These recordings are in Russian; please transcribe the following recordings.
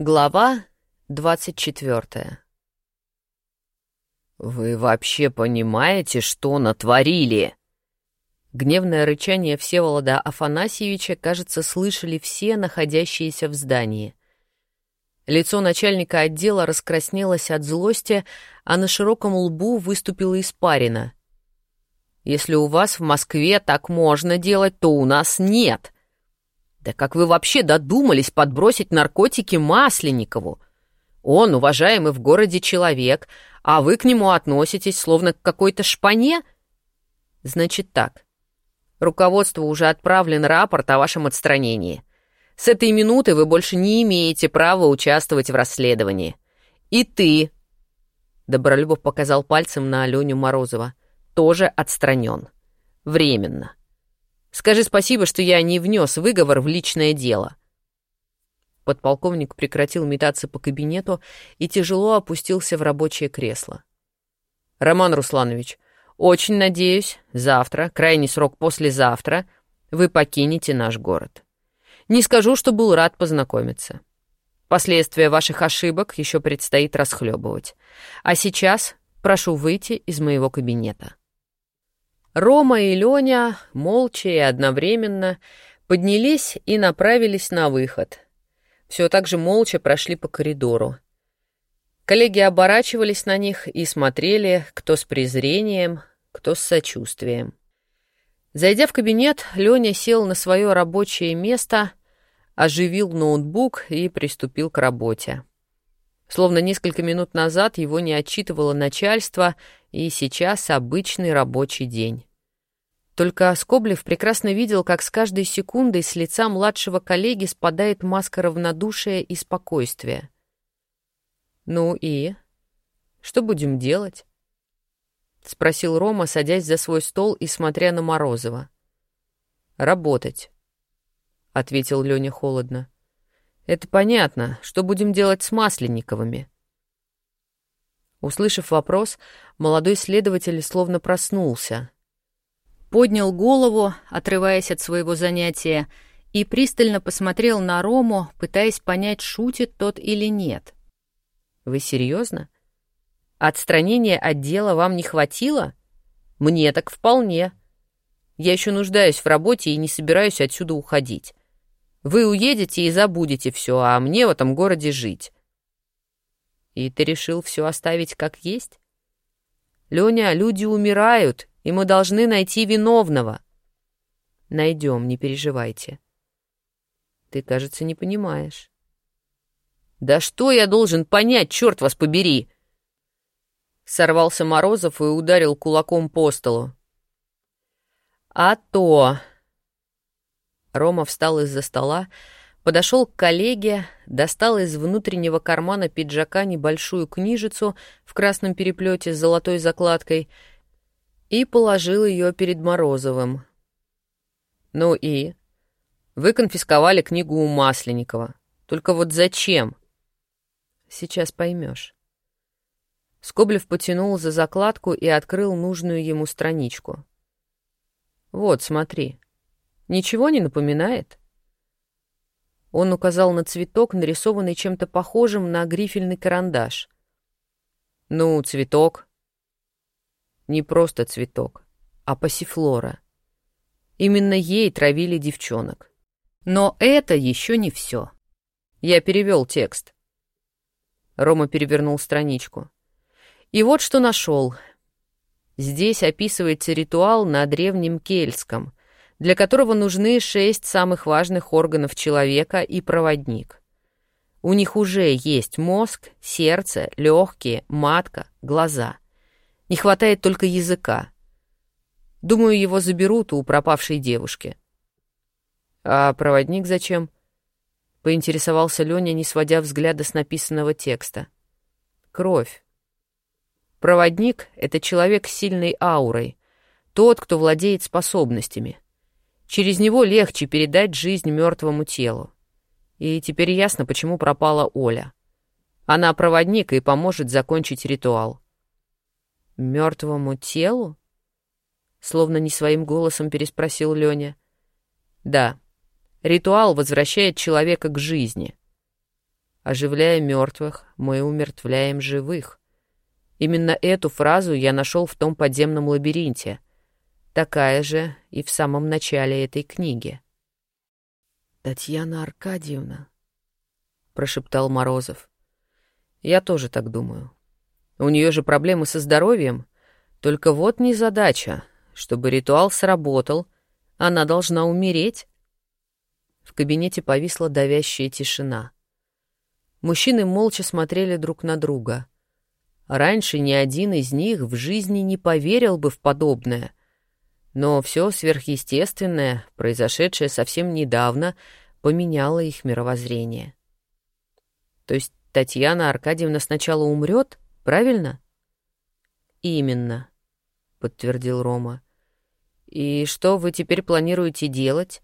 Глава двадцать четвертая. «Вы вообще понимаете, что натворили?» Гневное рычание Всеволода Афанасьевича, кажется, слышали все находящиеся в здании. Лицо начальника отдела раскраснелось от злости, а на широком лбу выступила испарина. «Если у вас в Москве так можно делать, то у нас нет!» Да как вы вообще додумались подбросить наркотики Масленникову? Он уважаемый в городе человек, а вы к нему относитесь словно к какой-то шпане? Значит так. Руководству уже отправлен рапорт о вашем отстранении. С этой минуты вы больше не имеете права участвовать в расследовании. И ты, Добролюбов показал пальцем на Аленю Морозова, тоже отстранен. Временно. Скажи спасибо, что я не внес выговор в личное дело». Подполковник прекратил метаться по кабинету и тяжело опустился в рабочее кресло. «Роман Русланович, очень надеюсь, завтра, крайний срок послезавтра, вы покинете наш город. Не скажу, что был рад познакомиться. Последствия ваших ошибок еще предстоит расхлебывать. А сейчас прошу выйти из моего кабинета». Рома и Леня, молча и одновременно, поднялись и направились на выход. Все так же молча прошли по коридору. Коллеги оборачивались на них и смотрели, кто с презрением, кто с сочувствием. Зайдя в кабинет, Леня сел на свое рабочее место, оживил ноутбук и приступил к работе. Словно несколько минут назад его не отчитывало начальство, и сейчас обычный рабочий день. Только Скоблев прекрасно видел, как с каждой секундой с лица младшего коллеги спадает маска равнодушия и спокойствия. «Ну и? Что будем делать?» — спросил Рома, садясь за свой стол и смотря на Морозова. «Работать», — ответил Леня холодно. «Это понятно. Что будем делать с Масленниковыми?» Услышав вопрос, молодой следователь словно проснулся — поднял голову, отрываясь от своего занятия, и пристально посмотрел на Рому, пытаясь понять, шутит тот или нет. «Вы серьезно? Отстранения от дела вам не хватило? Мне так вполне. Я еще нуждаюсь в работе и не собираюсь отсюда уходить. Вы уедете и забудете все, а мне в этом городе жить». «И ты решил все оставить как есть?» «Леня, люди умирают, и мы должны найти виновного. Найдем, не переживайте. Ты, кажется, не понимаешь. Да что я должен понять, черт вас побери! Сорвался Морозов и ударил кулаком по столу. А то... Рома встал из-за стола, подошел к коллеге, достал из внутреннего кармана пиджака небольшую книжицу в красном переплете с золотой закладкой — и положил ее перед Морозовым. «Ну и? Вы конфисковали книгу у Масленникова. Только вот зачем?» «Сейчас поймешь». Скоблев потянул за закладку и открыл нужную ему страничку. «Вот, смотри. Ничего не напоминает?» Он указал на цветок, нарисованный чем-то похожим на грифельный карандаш. «Ну, цветок», не просто цветок, а пассифлора. Именно ей травили девчонок. Но это еще не все. Я перевел текст. Рома перевернул страничку. И вот что нашел. Здесь описывается ритуал на древнем кельтском, для которого нужны шесть самых важных органов человека и проводник. У них уже есть мозг, сердце, легкие, матка, глаза — не хватает только языка. Думаю, его заберут у пропавшей девушки. А проводник зачем? Поинтересовался Леня, не сводя взгляда с написанного текста. Кровь. Проводник — это человек с сильной аурой, тот, кто владеет способностями. Через него легче передать жизнь мертвому телу. И теперь ясно, почему пропала Оля. Она проводник и поможет закончить ритуал. Мертвому телу? Словно не своим голосом переспросил Леня. Да, ритуал возвращает человека к жизни. Оживляя мертвых, мы умертвляем живых. Именно эту фразу я нашел в том подземном лабиринте. Такая же и в самом начале этой книги. «Татьяна Аркадьевна», — прошептал Морозов. «Я тоже так думаю. У нее же проблемы со здоровьем. Только вот не задача. Чтобы ритуал сработал, она должна умереть». В кабинете повисла давящая тишина. Мужчины молча смотрели друг на друга. Раньше ни один из них в жизни не поверил бы в подобное. Но все сверхъестественное, произошедшее совсем недавно, поменяло их мировоззрение. То есть Татьяна Аркадьевна сначала умрет, правильно? Именно, подтвердил Рома. И что вы теперь планируете делать?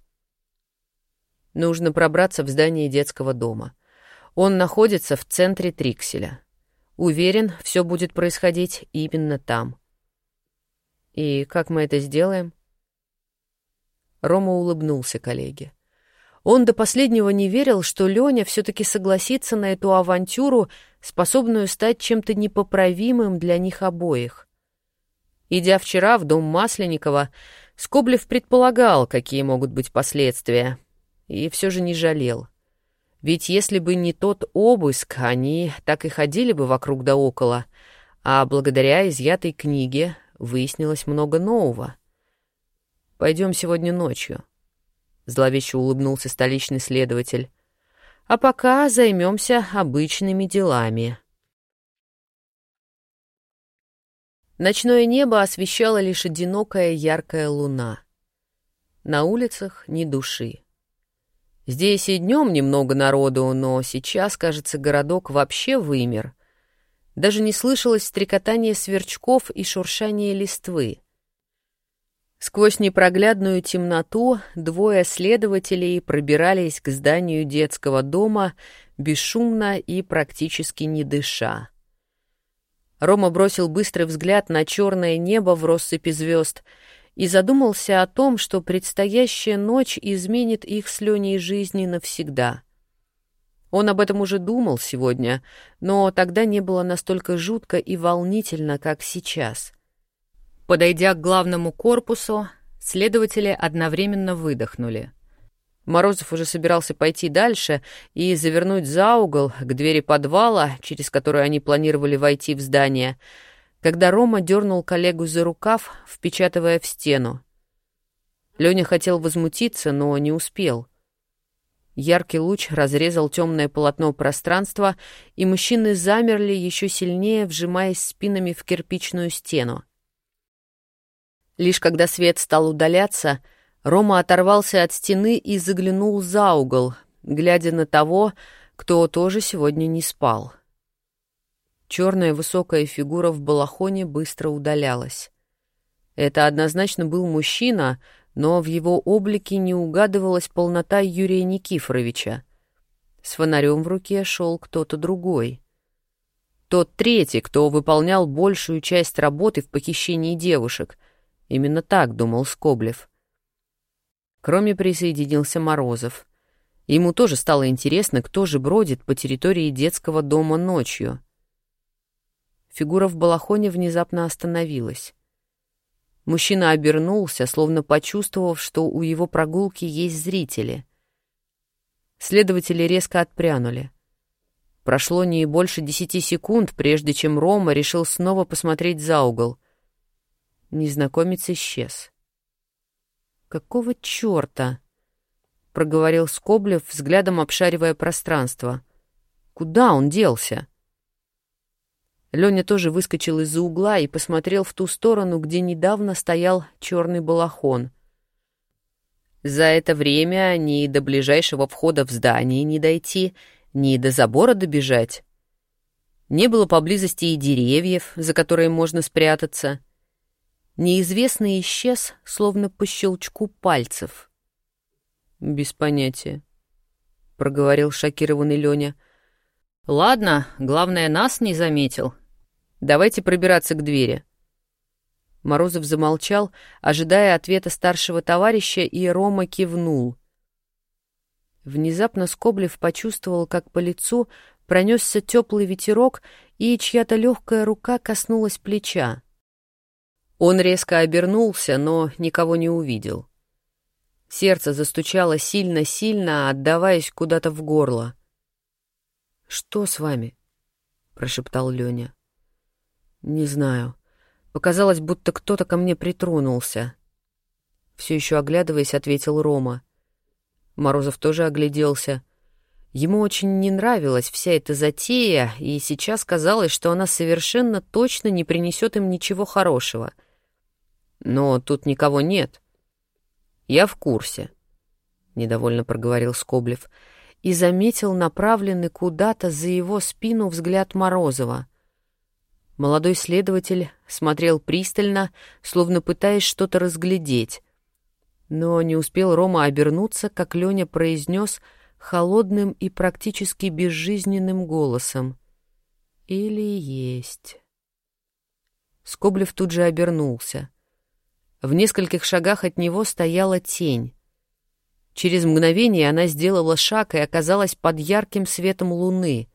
Нужно пробраться в здание детского дома. Он находится в центре Трикселя. Уверен, все будет происходить именно там. И как мы это сделаем? Рома улыбнулся коллеге. Он до последнего не верил, что Леня все-таки согласится на эту авантюру, способную стать чем-то непоправимым для них обоих. Идя вчера в дом Масленникова, Скоблев предполагал, какие могут быть последствия, и все же не жалел — ведь если бы не тот обыск, они так и ходили бы вокруг да около, а благодаря изъятой книге выяснилось много нового. «Пойдем сегодня ночью», — зловеще улыбнулся столичный следователь. «А пока займемся обычными делами». Ночное небо освещала лишь одинокая яркая луна. На улицах ни души. Здесь и днем немного народу, но сейчас, кажется, городок вообще вымер. Даже не слышалось стрекотание сверчков и шуршание листвы. Сквозь непроглядную темноту двое следователей пробирались к зданию детского дома бесшумно и практически не дыша. Рома бросил быстрый взгляд на черное небо в россыпи звезд — и задумался о том, что предстоящая ночь изменит их с Леней жизни навсегда. Он об этом уже думал сегодня, но тогда не было настолько жутко и волнительно, как сейчас. Подойдя к главному корпусу, следователи одновременно выдохнули. Морозов уже собирался пойти дальше и завернуть за угол к двери подвала, через которую они планировали войти в здание — когда Рома дернул коллегу за рукав, впечатывая в стену. Леня хотел возмутиться, но не успел. Яркий луч разрезал темное полотно пространства, и мужчины замерли еще сильнее, вжимаясь спинами в кирпичную стену. Лишь когда свет стал удаляться, Рома оторвался от стены и заглянул за угол, глядя на того, кто тоже сегодня не спал. Черная высокая фигура в балахоне быстро удалялась. Это однозначно был мужчина, но в его облике не угадывалась полнота Юрия Никифоровича. С фонарем в руке шел кто-то другой. Тот третий, кто выполнял большую часть работы в похищении девушек. Именно так думал Скоблев. Кроме присоединился Морозов. Ему тоже стало интересно, кто же бродит по территории детского дома ночью. Фигура в балахоне внезапно остановилась. Мужчина обернулся, словно почувствовав, что у его прогулки есть зрители. Следователи резко отпрянули. Прошло не больше десяти секунд, прежде чем Рома решил снова посмотреть за угол. Незнакомец исчез. «Какого черта?» — проговорил Скоблев, взглядом обшаривая пространство. «Куда он делся?» Леня тоже выскочил из-за угла и посмотрел в ту сторону, где недавно стоял черный балахон. За это время ни до ближайшего входа в здание не дойти, ни до забора добежать. Не было поблизости и деревьев, за которые можно спрятаться. Неизвестный исчез, словно по щелчку пальцев. «Без понятия», — проговорил шокированный Леня. «Ладно, главное, нас не заметил», Давайте пробираться к двери». Морозов замолчал, ожидая ответа старшего товарища, и Рома кивнул. Внезапно Скоблев почувствовал, как по лицу пронесся теплый ветерок, и чья-то легкая рука коснулась плеча. Он резко обернулся, но никого не увидел. Сердце застучало сильно-сильно, отдаваясь куда-то в горло. «Что с вами?» — прошептал Леня. «Не знаю. Показалось, будто кто-то ко мне притронулся». Все еще оглядываясь, ответил Рома. Морозов тоже огляделся. Ему очень не нравилась вся эта затея, и сейчас казалось, что она совершенно точно не принесет им ничего хорошего. Но тут никого нет. Я в курсе, — недовольно проговорил Скоблев, и заметил направленный куда-то за его спину взгляд Морозова. Молодой следователь смотрел пристально, словно пытаясь что-то разглядеть. Но не успел Рома обернуться, как Леня произнес холодным и практически безжизненным голосом. «Или есть». Скоблев тут же обернулся. В нескольких шагах от него стояла тень. Через мгновение она сделала шаг и оказалась под ярким светом луны.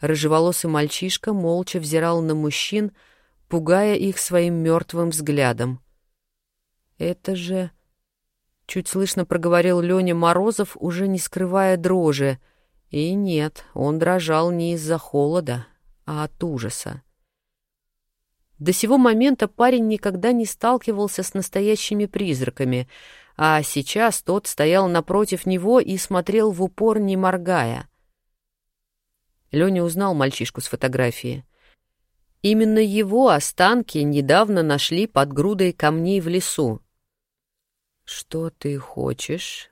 Рыжеволосый мальчишка молча взирал на мужчин, пугая их своим мертвым взглядом. «Это же...» — чуть слышно проговорил Леня Морозов, уже не скрывая дрожи. И нет, он дрожал не из-за холода, а от ужаса. До сего момента парень никогда не сталкивался с настоящими призраками, а сейчас тот стоял напротив него и смотрел в упор, не моргая. Леня узнал мальчишку с фотографии. Именно его останки недавно нашли под грудой камней в лесу. «Что ты хочешь?»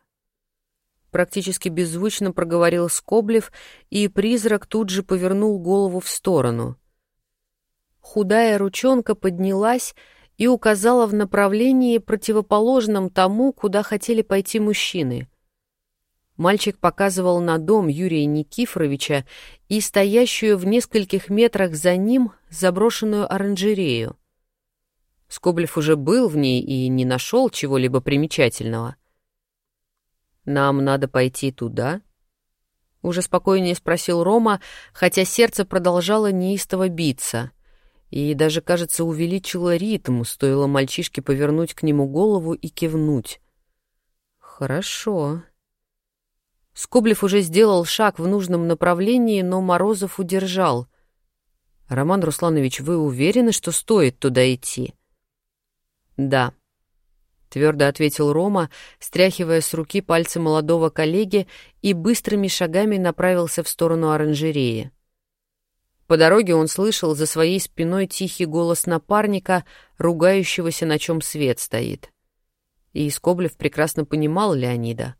Практически беззвучно проговорил Скоблев, и призрак тут же повернул голову в сторону. Худая ручонка поднялась и указала в направлении, противоположном тому, куда хотели пойти мужчины. Мальчик показывал на дом Юрия Никифоровича и стоящую в нескольких метрах за ним заброшенную оранжерею. Скоблев уже был в ней и не нашел чего-либо примечательного. «Нам надо пойти туда?» Уже спокойнее спросил Рома, хотя сердце продолжало неистово биться. И даже, кажется, увеличило ритм, стоило мальчишке повернуть к нему голову и кивнуть. «Хорошо». Скоблев уже сделал шаг в нужном направлении, но Морозов удержал. «Роман Русланович, вы уверены, что стоит туда идти?» «Да», — твердо ответил Рома, стряхивая с руки пальцы молодого коллеги и быстрыми шагами направился в сторону оранжереи. По дороге он слышал за своей спиной тихий голос напарника, ругающегося, на чем свет стоит. И Скоблев прекрасно понимал Леонида.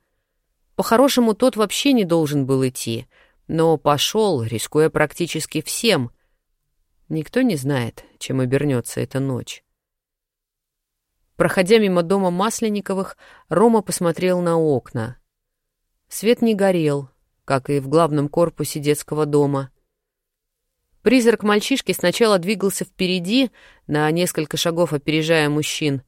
По-хорошему, тот вообще не должен был идти, но пошел, рискуя практически всем. Никто не знает, чем обернется эта ночь. Проходя мимо дома Масленниковых, Рома посмотрел на окна. Свет не горел, как и в главном корпусе детского дома. Призрак мальчишки сначала двигался впереди, на несколько шагов опережая мужчин,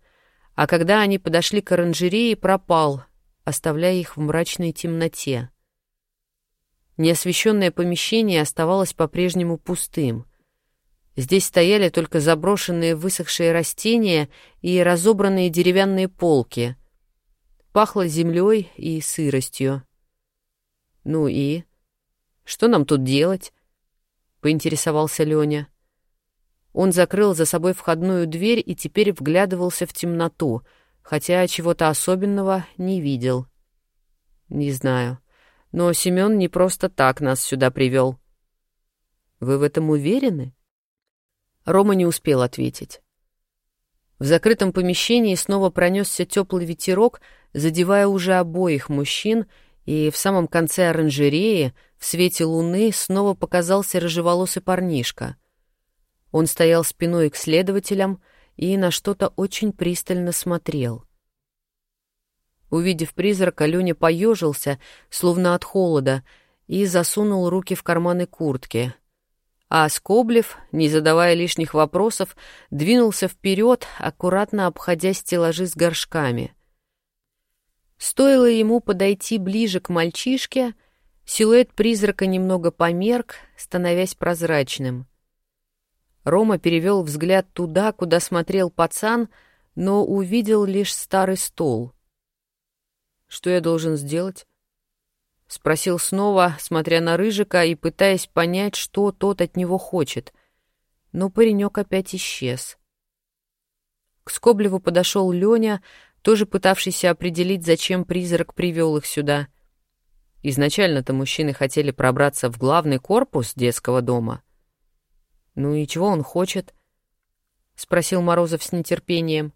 а когда они подошли к оранжерее, пропал, оставляя их в мрачной темноте. Неосвещенное помещение оставалось по-прежнему пустым. Здесь стояли только заброшенные высохшие растения и разобранные деревянные полки. Пахло землей и сыростью. «Ну и? Что нам тут делать?» — поинтересовался Леня. Он закрыл за собой входную дверь и теперь вглядывался в темноту, хотя чего-то особенного не видел. «Не знаю. Но Семен не просто так нас сюда привел». «Вы в этом уверены?» Рома не успел ответить. В закрытом помещении снова пронесся теплый ветерок, задевая уже обоих мужчин, и в самом конце оранжереи, в свете луны, снова показался рыжеволосый парнишка. Он стоял спиной к следователям и на что-то очень пристально смотрел. Увидев призрака, Леня поежился, словно от холода, и засунул руки в карманы куртки — а Скоблев, не задавая лишних вопросов, двинулся вперед, аккуратно обходя стеллажи с горшками. Стоило ему подойти ближе к мальчишке, силуэт призрака немного померк, становясь прозрачным. Рома перевел взгляд туда, куда смотрел пацан, но увидел лишь старый стол. «Что я должен сделать?» — спросил снова, смотря на Рыжика и пытаясь понять, что тот от него хочет. Но паренек опять исчез. К Скоблеву подошел Леня, тоже пытавшийся определить, зачем призрак привел их сюда. Изначально-то мужчины хотели пробраться в главный корпус детского дома. «Ну и чего он хочет?» — спросил Морозов с нетерпением.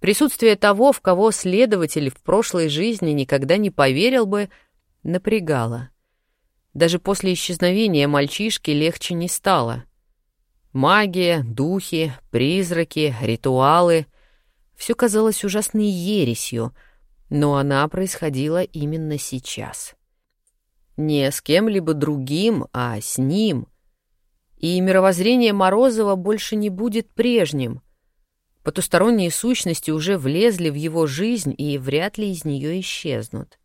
Присутствие того, в кого следователь в прошлой жизни никогда не поверил бы, напрягало. Даже после исчезновения мальчишки легче не стало. Магия, духи, призраки, ритуалы — все казалось ужасной ересью, но она происходила именно сейчас. Не с кем-либо другим, а с ним. И мировоззрение Морозова больше не будет прежним. Потусторонние сущности уже влезли в его жизнь и вряд ли из нее исчезнут.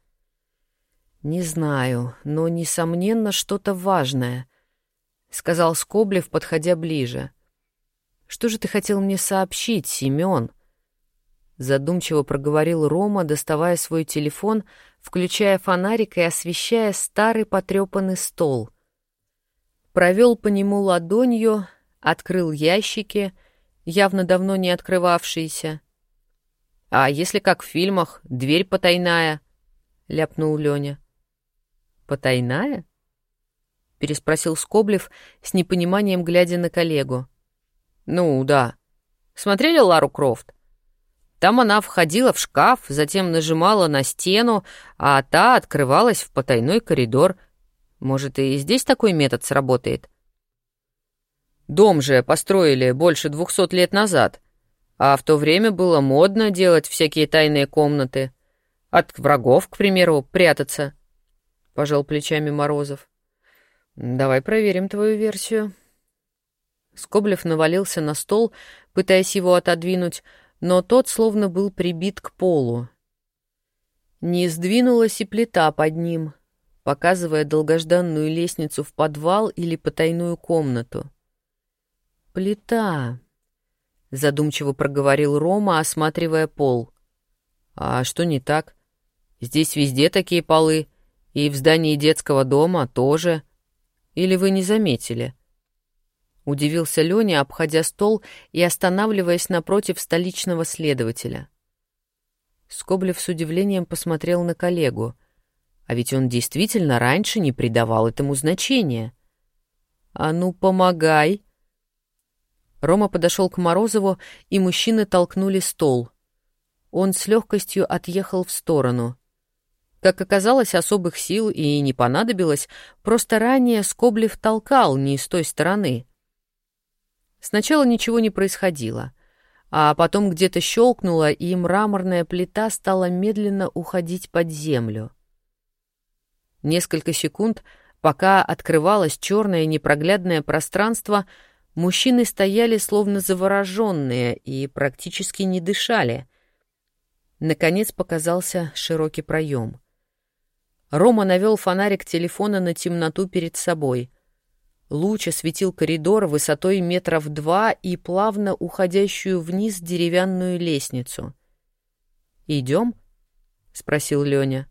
«Не знаю, но, несомненно, что-то важное», — сказал Скоблев, подходя ближе. «Что же ты хотел мне сообщить, Семен?» Задумчиво проговорил Рома, доставая свой телефон, включая фонарик и освещая старый потрепанный стол. Провел по нему ладонью, открыл ящики, явно давно не открывавшиеся. «А если как в фильмах, дверь потайная?» — ляпнул Лёня. «Потайная?» — переспросил Скоблев с непониманием, глядя на коллегу. «Ну, да. Смотрели Лару Крофт?» Там она входила в шкаф, затем нажимала на стену, а та открывалась в потайной коридор. Может, и здесь такой метод сработает? Дом же построили больше двухсот лет назад, а в то время было модно делать всякие тайные комнаты. От врагов, к примеру, прятаться. Пожал плечами Морозов. Давай проверим твою версию. Скоблев навалился на стол, пытаясь его отодвинуть, но тот словно был прибит к полу. Не сдвинулась и плита под ним, показывая долгожданную лестницу в подвал или потайную комнату. «Плита», — задумчиво проговорил Рома, осматривая пол. «А что не так? Здесь везде такие полы, и в здании детского дома тоже. Или вы не заметили?» Удивился Леня, обходя стол и останавливаясь напротив столичного следователя. Скоблев с удивлением посмотрел на коллегу. А ведь он действительно раньше не придавал этому значения. «А ну, помогай!» Рома подошел к Морозову, и мужчины толкнули стол. Он с легкостью отъехал в сторону. Как оказалось, особых сил и не понадобилось, просто ранее Скоблев толкал не с той стороны — Сначала ничего не происходило, а потом где-то щелкнуло, и мраморная плита стала медленно уходить под землю. Несколько секунд, пока открывалось черное непроглядное пространство, мужчины стояли словно завороженные и практически не дышали. Наконец показался широкий проем. Рома навел фонарик телефона на темноту перед собой — Луч осветил коридор высотой метров два и плавно уходящую вниз деревянную лестницу. «Идем?» — спросил Леня.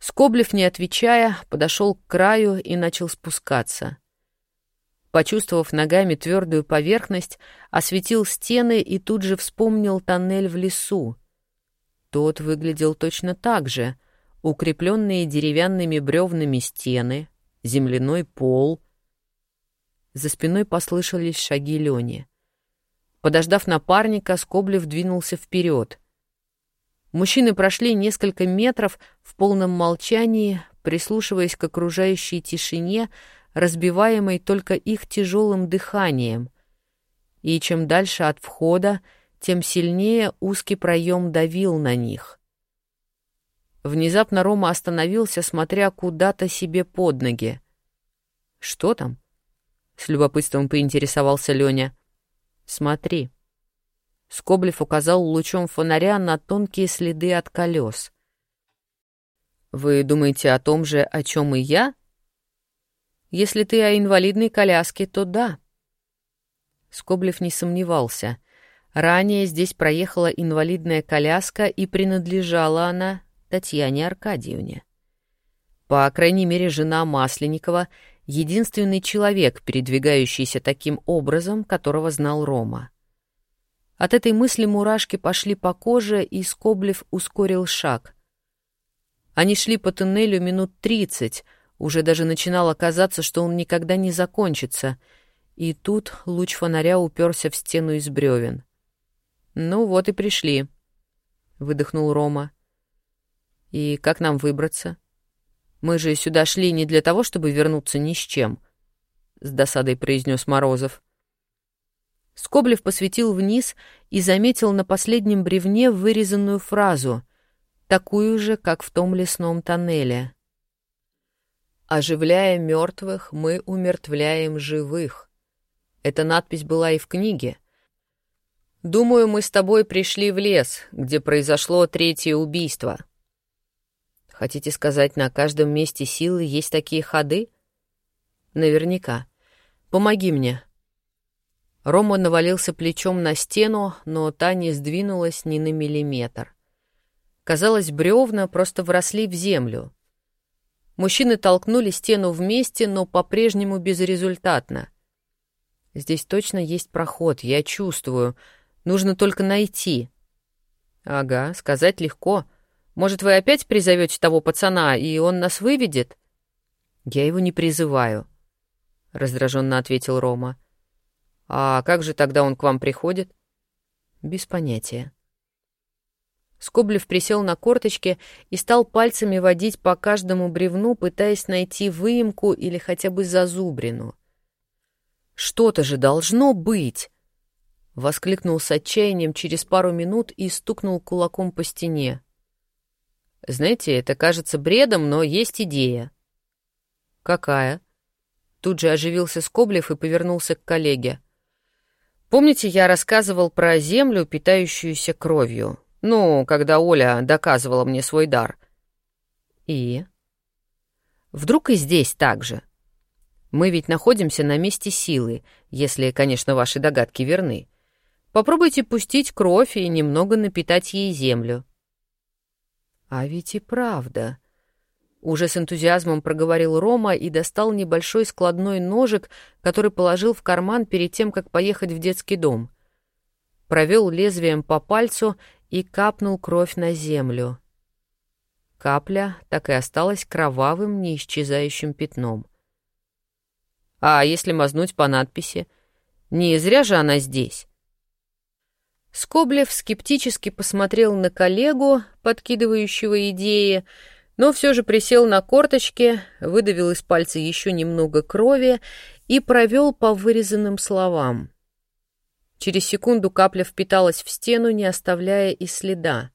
Скоблев, не отвечая, подошел к краю и начал спускаться. Почувствовав ногами твердую поверхность, осветил стены и тут же вспомнил тоннель в лесу. Тот выглядел точно так же. Укрепленные деревянными бревнами стены, земляной пол, за спиной послышались шаги Лёни. Подождав напарника, Скоблев двинулся вперед. Мужчины прошли несколько метров в полном молчании, прислушиваясь к окружающей тишине, разбиваемой только их тяжелым дыханием. И чем дальше от входа, тем сильнее узкий проем давил на них. Внезапно Рома остановился, смотря куда-то себе под ноги. «Что там?» — с любопытством поинтересовался Леня. «Смотри». Скоблев указал лучом фонаря на тонкие следы от колес. «Вы думаете о том же, о чем и я?» «Если ты о инвалидной коляске, то да». Скоблев не сомневался. Ранее здесь проехала инвалидная коляска, и принадлежала она Татьяне Аркадьевне. По крайней мере, жена Масленникова — единственный человек, передвигающийся таким образом, которого знал Рома. От этой мысли мурашки пошли по коже, и Скоблев ускорил шаг. Они шли по туннелю минут тридцать, уже даже начинало казаться, что он никогда не закончится, и тут луч фонаря уперся в стену из бревен. «Ну вот и пришли», — выдохнул Рома. «И как нам выбраться? Мы же сюда шли не для того, чтобы вернуться ни с чем», — с досадой произнес Морозов. Скоблев посветил вниз и заметил на последнем бревне вырезанную фразу, такую же, как в том лесном тоннеле. «Оживляя мертвых, мы умертвляем живых». Эта надпись была и в книге. «Думаю, мы с тобой пришли в лес, где произошло третье убийство». Хотите сказать, на каждом месте силы есть такие ходы? Наверняка. Помоги мне. Рома навалился плечом на стену, но та не сдвинулась ни на миллиметр. Казалось, бревна просто вросли в землю. Мужчины толкнули стену вместе, но по-прежнему безрезультатно. Здесь точно есть проход, я чувствую. Нужно только найти. Ага, сказать легко. Может, вы опять призовете того пацана, и он нас выведет? Я его не призываю, — раздраженно ответил Рома. — а как же тогда он к вам приходит? Без понятия. Скоблев присел на корточки и стал пальцами водить по каждому бревну, пытаясь найти выемку или хотя бы зазубрину. «Что-то же должно быть!» — воскликнул с отчаянием через пару минут и стукнул кулаком по стене. «Знаете, это кажется бредом, но есть идея». «Какая?» Тут же оживился Скоблев и повернулся к коллеге. Помните, я рассказывал про землю, питающуюся кровью? Ну, когда Оля доказывала мне свой дар. И? Вдруг и здесь так же? Мы ведь находимся на месте силы, если, конечно, ваши догадки верны. Попробуйте пустить кровь и немного напитать ей землю. А ведь и правда. Уже с энтузиазмом проговорил Рома и достал небольшой складной ножик, который положил в карман перед тем, как поехать в детский дом. Провел лезвием по пальцу и капнул кровь на землю. Капля так и осталась кровавым, неисчезающим пятном. А если мазнуть по надписи? Не зря же она здесь. Скоблев скептически посмотрел на коллегу, подкидывающего идеи, но все же присел на корточки, выдавил из пальца еще немного крови и провел по вырезанным словам. Через секунду капля впиталась в стену, не оставляя и следа.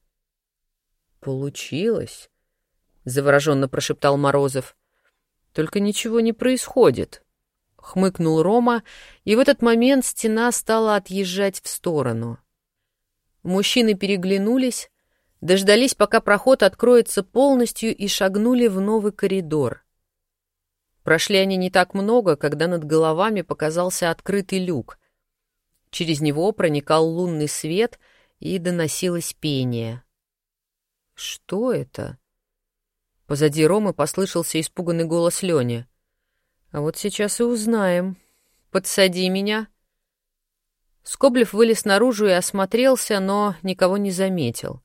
«Получилось», — завороженно прошептал Морозов. «Только ничего не происходит», — хмыкнул Рома, и в этот момент стена стала отъезжать в сторону. Мужчины переглянулись, дождались, пока проход откроется полностью, и шагнули в новый коридор. Прошли они не так много, когда над головами показался открытый люк. Через него проникал лунный свет, и доносилось пение. «Что это?» Позади Ромы послышался испуганный голос Лёни. «А вот сейчас и узнаем. Подсади меня». Скоблев вылез наружу и осмотрелся, но никого не заметил.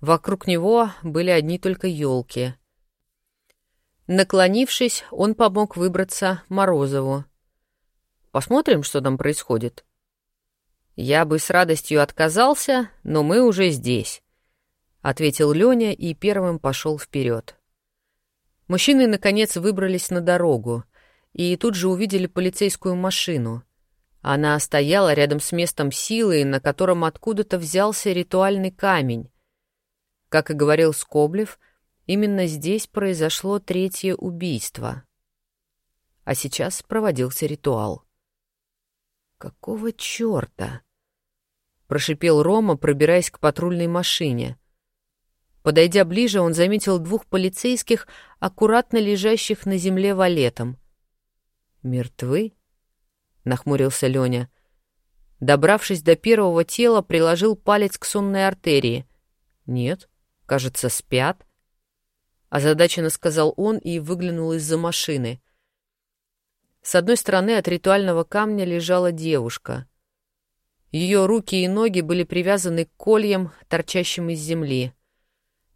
Вокруг него были одни только елки. Наклонившись, он помог выбраться Морозову. «Посмотрим, что там происходит». «Я бы с радостью отказался, но мы уже здесь», — ответил Леня и первым пошел вперед. Мужчины, наконец, выбрались на дорогу и тут же увидели полицейскую машину. Она стояла рядом с местом силы, на котором откуда-то взялся ритуальный камень, как и говорил Скоблев, именно здесь произошло третье убийство. А сейчас проводился ритуал. «Какого чёрта?» прошипел Рома, пробираясь к патрульной машине. Подойдя ближе, он заметил двух полицейских, аккуратно лежащих на земле валетом. «Мертвы?» — нахмурился Лёня. Добравшись до первого тела, приложил палец к сонной артерии. «Нет, кажется, спят». Озадаченно сказал он и выглянул из-за машины. С одной стороны от ритуального камня лежала девушка. Ее руки и ноги были привязаны к кольям, торчащим из земли.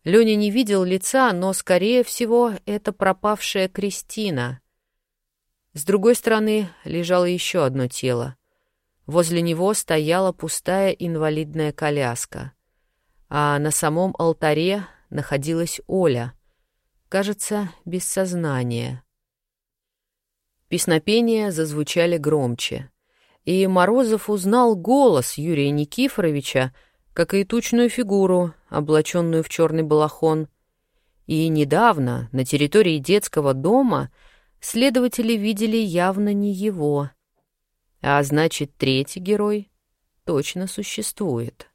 Леня не видел лица, но, скорее всего, это пропавшая Кристина. С другой стороны лежало еще одно тело. Возле него стояла пустая инвалидная коляска. А на самом алтаре находилась Оля. Кажется, без сознания. Песнопения зазвучали громче. И Морозов узнал голос Юрия Никифоровича, как и тучную фигуру, облаченную в черный балахон. И недавно на территории детского дома следователи видели явно не его. А значит, третий герой точно существует.